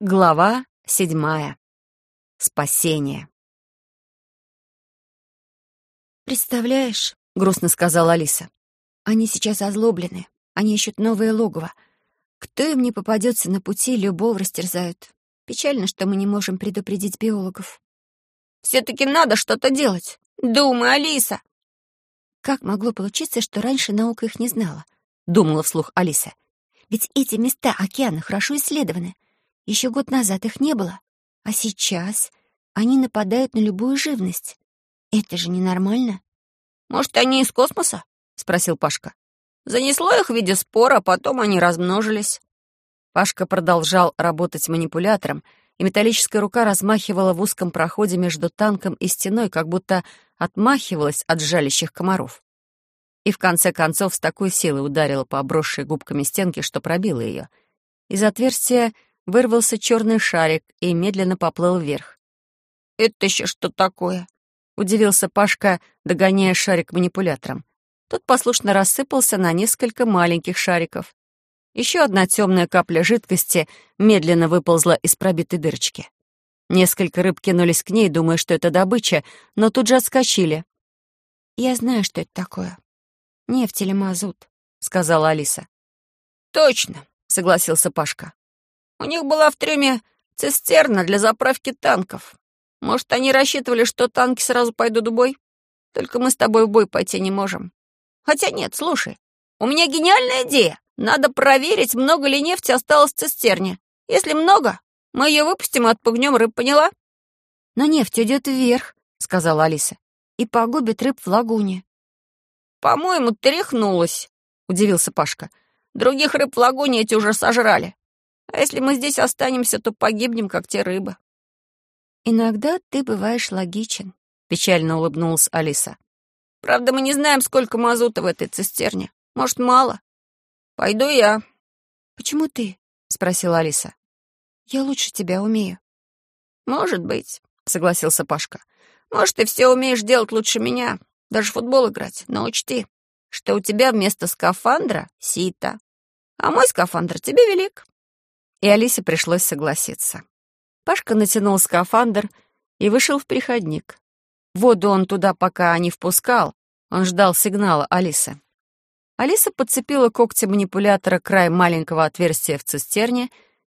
Глава седьмая. Спасение. «Представляешь», — грустно сказала Алиса, — «они сейчас озлоблены, они ищут новое логово. Кто им не попадется на пути, любого растерзают. Печально, что мы не можем предупредить биологов». «Все-таки надо что-то делать. Думай, Алиса!» «Как могло получиться, что раньше наука их не знала?» — думала вслух Алиса. «Ведь эти места океана хорошо исследованы». Еще год назад их не было, а сейчас они нападают на любую живность. Это же ненормально. «Может, они из космоса?» — спросил Пашка. «Занесло их в виде спора, а потом они размножились». Пашка продолжал работать манипулятором, и металлическая рука размахивала в узком проходе между танком и стеной, как будто отмахивалась от жалящих комаров. И в конце концов с такой силой ударила по обросшей губками стенке, что пробила ее. Из отверстия вырвался черный шарик и медленно поплыл вверх. «Это еще что такое?» — удивился Пашка, догоняя шарик манипулятором. Тот послушно рассыпался на несколько маленьких шариков. Еще одна темная капля жидкости медленно выползла из пробитой дырочки. Несколько рыб кинулись к ней, думая, что это добыча, но тут же отскочили. «Я знаю, что это такое. Нефть или мазут», — сказала Алиса. «Точно», — согласился Пашка. У них была в трюме цистерна для заправки танков. Может, они рассчитывали, что танки сразу пойдут в бой? Только мы с тобой в бой пойти не можем. Хотя нет, слушай, у меня гениальная идея. Надо проверить, много ли нефти осталось в цистерне. Если много, мы ее выпустим и отпугнем рыб, поняла? Но нефть идет вверх, сказала Алиса, и погубит рыб в лагуне. По-моему, ты рехнулась, удивился Пашка. Других рыб в лагуне эти уже сожрали. А если мы здесь останемся, то погибнем, как те рыбы». «Иногда ты бываешь логичен», — печально улыбнулась Алиса. «Правда, мы не знаем, сколько мазута в этой цистерне. Может, мало? Пойду я». «Почему ты?» — спросила Алиса. «Я лучше тебя умею». «Может быть», — согласился Пашка. «Может, ты все умеешь делать лучше меня, даже футбол играть, но учти, что у тебя вместо скафандра — сито, а мой скафандр тебе велик и Алисе пришлось согласиться. Пашка натянул скафандр и вышел в переходник. Воду он туда пока не впускал, он ждал сигнала Алисы. Алиса подцепила когтем манипулятора край маленького отверстия в цистерне,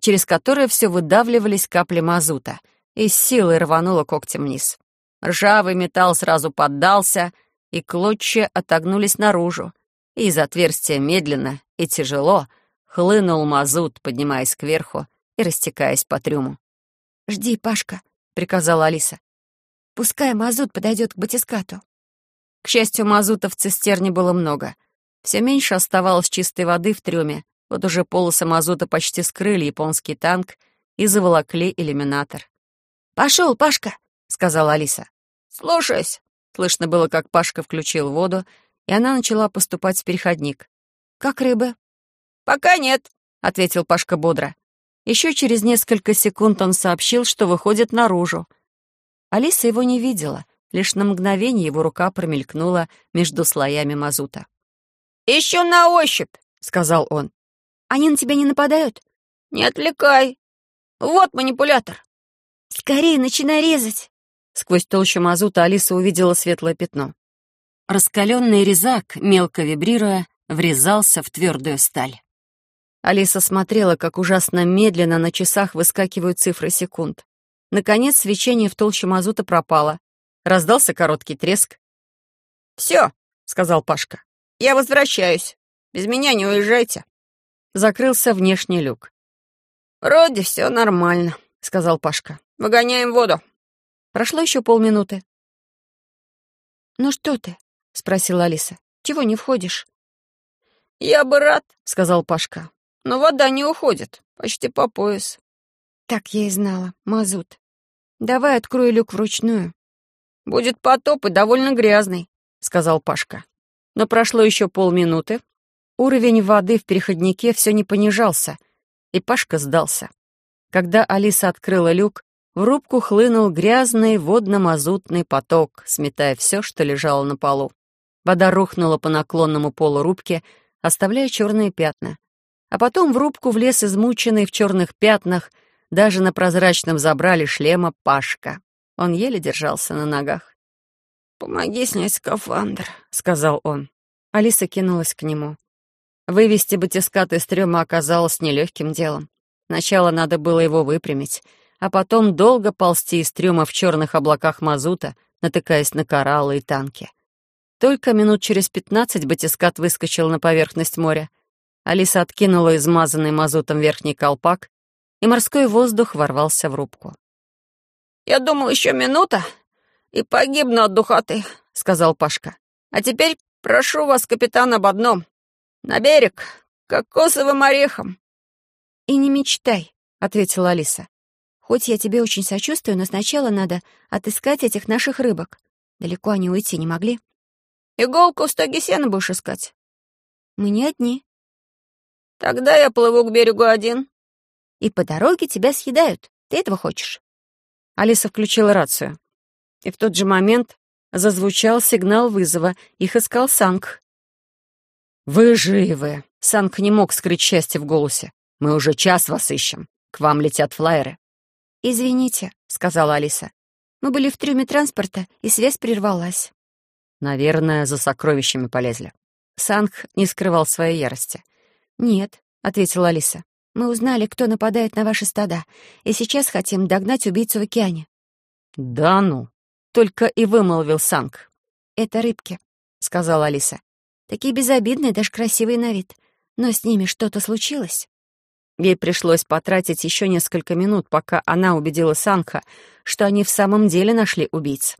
через которое все выдавливались капли мазута, и с силой рванула когтем вниз. Ржавый металл сразу поддался, и клочья отогнулись наружу, и из отверстия медленно и тяжело Хлынул мазут, поднимаясь кверху и растекаясь по трюму. «Жди, Пашка», — приказала Алиса. «Пускай мазут подойдет к батискату». К счастью, мазута в цистерне было много. Все меньше оставалось чистой воды в трюме. Вот уже полосы мазута почти скрыли японский танк и заволокли иллюминатор. «Пошел, Пашка», — сказала Алиса. «Слушаюсь». Слышно было, как Пашка включил воду, и она начала поступать в переходник. «Как рыба?» «Пока нет», — ответил Пашка бодро. Еще через несколько секунд он сообщил, что выходит наружу. Алиса его не видела, лишь на мгновение его рука промелькнула между слоями мазута. «Еще на ощупь», — сказал он. «Они на тебя не нападают?» «Не отвлекай. Вот манипулятор». «Скорее начинай резать». Сквозь толщу мазута Алиса увидела светлое пятно. Раскаленный резак, мелко вибрируя, врезался в твердую сталь. Алиса смотрела, как ужасно медленно на часах выскакивают цифры секунд. Наконец свечение в толще мазута пропало. Раздался короткий треск. «Все», — сказал Пашка. «Я возвращаюсь. Без меня не уезжайте». Закрылся внешний люк. «Вроде все нормально», — сказал Пашка. «Выгоняем воду». Прошло еще полминуты. «Ну что ты?» — спросила Алиса. «Чего не входишь?» «Я бы рад», — сказал Пашка. Но вода не уходит, почти по пояс. Так я и знала, мазут. Давай открою люк вручную. Будет потоп и довольно грязный, сказал Пашка. Но прошло еще полминуты. Уровень воды в переходнике все не понижался, и Пашка сдался. Когда Алиса открыла люк, в рубку хлынул грязный водно-мазутный поток, сметая все, что лежало на полу. Вода рухнула по наклонному полу рубки, оставляя черные пятна. А потом в рубку влез измученный в черных пятнах, даже на прозрачном забрале шлема Пашка. Он еле держался на ногах. «Помоги снять скафандр», — сказал он. Алиса кинулась к нему. Вывести батискат из трюма оказалось нелегким делом. Сначала надо было его выпрямить, а потом долго ползти из трюма в черных облаках мазута, натыкаясь на кораллы и танки. Только минут через пятнадцать батискат выскочил на поверхность моря. Алиса откинула измазанный мазутом верхний колпак, и морской воздух ворвался в рубку. «Я думал, еще минута, и погибну от духоты», — сказал Пашка. «А теперь прошу вас, капитан, об одном. На берег, кокосовым орехом». «И не мечтай», — ответила Алиса. «Хоть я тебе очень сочувствую, но сначала надо отыскать этих наших рыбок. Далеко они уйти не могли». «Иголку в стоге сена будешь искать?» «Мы не одни». «Тогда я плыву к берегу один». «И по дороге тебя съедают. Ты этого хочешь?» Алиса включила рацию. И в тот же момент зазвучал сигнал вызова. Их искал Санг. «Вы живы!» Санг не мог скрыть счастье в голосе. «Мы уже час вас ищем. К вам летят флайеры». «Извините», — сказала Алиса. «Мы были в трюме транспорта, и связь прервалась». «Наверное, за сокровищами полезли». Санг не скрывал своей ярости. «Нет», — ответила Алиса. Мы узнали, кто нападает на ваши стада, и сейчас хотим догнать убийцу в океане». «Да ну!» — только и вымолвил Санг. «Это рыбки», — сказала Алиса. «Такие безобидные, даже красивые на вид. Но с ними что-то случилось». Ей пришлось потратить еще несколько минут, пока она убедила Санха, что они в самом деле нашли убийц.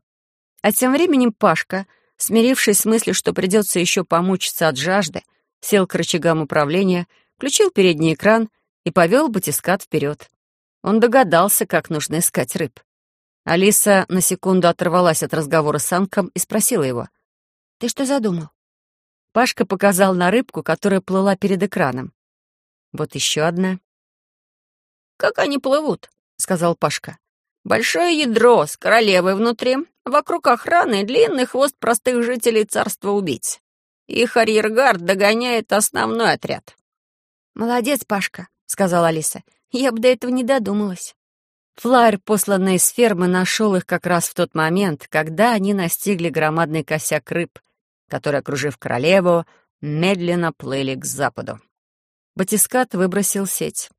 А тем временем Пашка, смирившись с мыслью, что придется еще помучиться от жажды, сел к рычагам управления, включил передний экран и повел батискат вперед. Он догадался, как нужно искать рыб. Алиса на секунду оторвалась от разговора с Анком и спросила его. «Ты что задумал?» Пашка показал на рыбку, которая плыла перед экраном. «Вот еще одна». «Как они плывут?» — сказал Пашка. «Большое ядро с королевой внутри, вокруг охраны длинный хвост простых жителей царства убийц. Их арьергард догоняет основной отряд». «Молодец, Пашка», — сказала Алиса. «Я бы до этого не додумалась». Флайер, посланный из фермы, нашел их как раз в тот момент, когда они настигли громадный косяк рыб, которые, окружив королеву, медленно плыли к западу. Батискат выбросил сеть.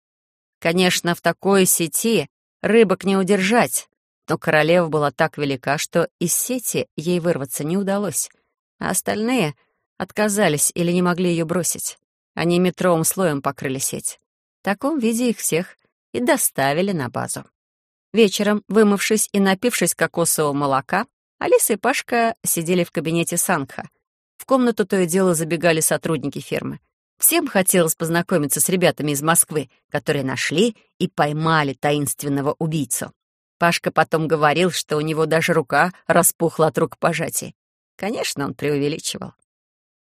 Конечно, в такой сети рыбок не удержать, но королева была так велика, что из сети ей вырваться не удалось, а остальные отказались или не могли ее бросить. Они метровым слоем покрыли сеть. В таком виде их всех и доставили на базу. Вечером, вымывшись и напившись кокосового молока, Алиса и Пашка сидели в кабинете Сангха. В комнату то и дело забегали сотрудники фермы. Всем хотелось познакомиться с ребятами из Москвы, которые нашли и поймали таинственного убийцу. Пашка потом говорил, что у него даже рука распухла от рукопожатий. Конечно, он преувеличивал.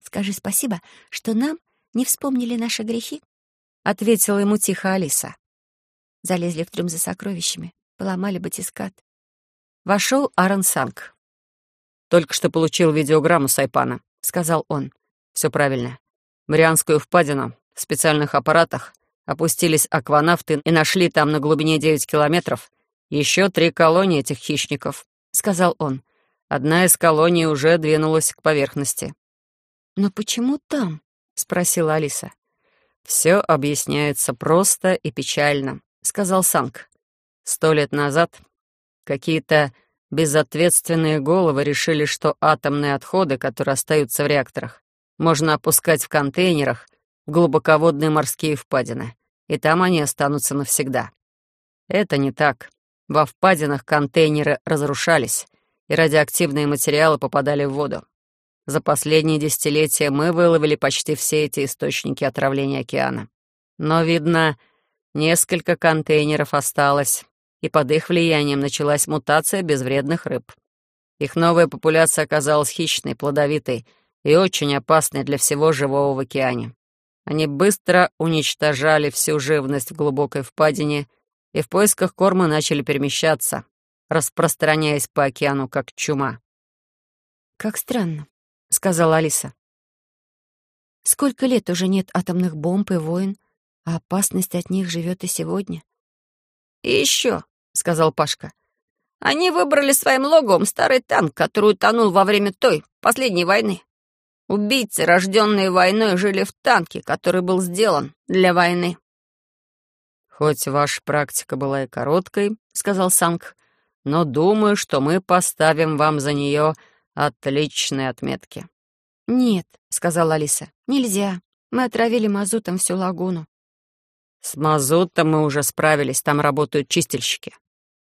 «Скажи спасибо, что нам не вспомнили наши грехи», — ответила ему тихо Алиса. Залезли в трюм за сокровищами, поломали батискат. Вошел Аарон Санг. «Только что получил видеограмму Сайпана», — сказал он. «Все правильно. Марианскую впадину в специальных аппаратах опустились акванавты и нашли там на глубине 9 километров еще три колонии этих хищников», — сказал он. «Одна из колоний уже двинулась к поверхности». «Но почему там?» — спросила Алиса. «Все объясняется просто и печально», — сказал Санг. «Сто лет назад какие-то безответственные головы решили, что атомные отходы, которые остаются в реакторах, можно опускать в контейнерах в глубоководные морские впадины, и там они останутся навсегда. Это не так. Во впадинах контейнеры разрушались, и радиоактивные материалы попадали в воду. За последние десятилетия мы выловили почти все эти источники отравления океана. Но, видно, несколько контейнеров осталось, и под их влиянием началась мутация безвредных рыб. Их новая популяция оказалась хищной, плодовитой и очень опасной для всего живого в океане. Они быстро уничтожали всю живность в глубокой впадине и в поисках корма начали перемещаться, распространяясь по океану как чума. «Как странно», — сказала Алиса. «Сколько лет уже нет атомных бомб и войн, а опасность от них живет и сегодня. «И еще», — сказал Пашка, — «они выбрали своим логом старый танк, который утонул во время той, последней войны. Убийцы, рожденные войной, жили в танке, который был сделан для войны». «Хоть ваша практика была и короткой», — сказал Санг, «но думаю, что мы поставим вам за нее отличные отметки». «Нет», — сказала Алиса, — «нельзя. Мы отравили мазутом всю лагуну». «С мазутом мы уже справились, там работают чистильщики.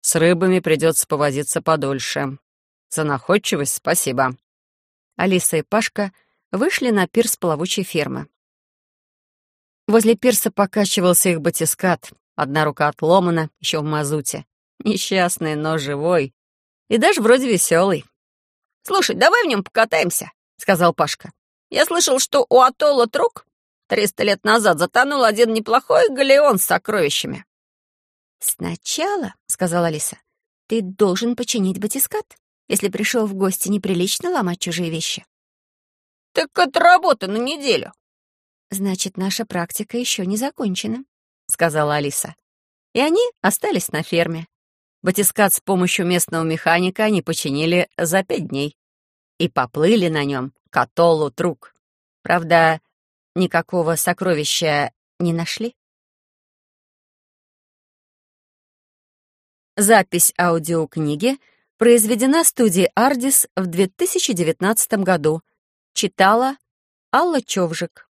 С рыбами придется повозиться подольше. За находчивость спасибо». Алиса и Пашка вышли на пирс плавучей фермы. Возле пирса покачивался их батискат. Одна рука отломана, еще в мазуте. Несчастный, но живой. И даже вроде веселый. «Слушай, давай в нем покатаемся», — сказал Пашка. «Я слышал, что у атолла Трук триста лет назад затонул один неплохой галеон с сокровищами». «Сначала», — сказала Алиса, — «ты должен починить батискат, если пришел в гости неприлично ломать чужие вещи». «Так это работа на неделю». «Значит, наша практика еще не закончена», — сказала Алиса. И они остались на ферме. Батискат с помощью местного механика они починили за пять дней и поплыли на нем к атоллу Трук. Правда, никакого сокровища не нашли. Запись аудиокниги произведена студией «Ардис» в 2019 году. Читала Алла Човжик.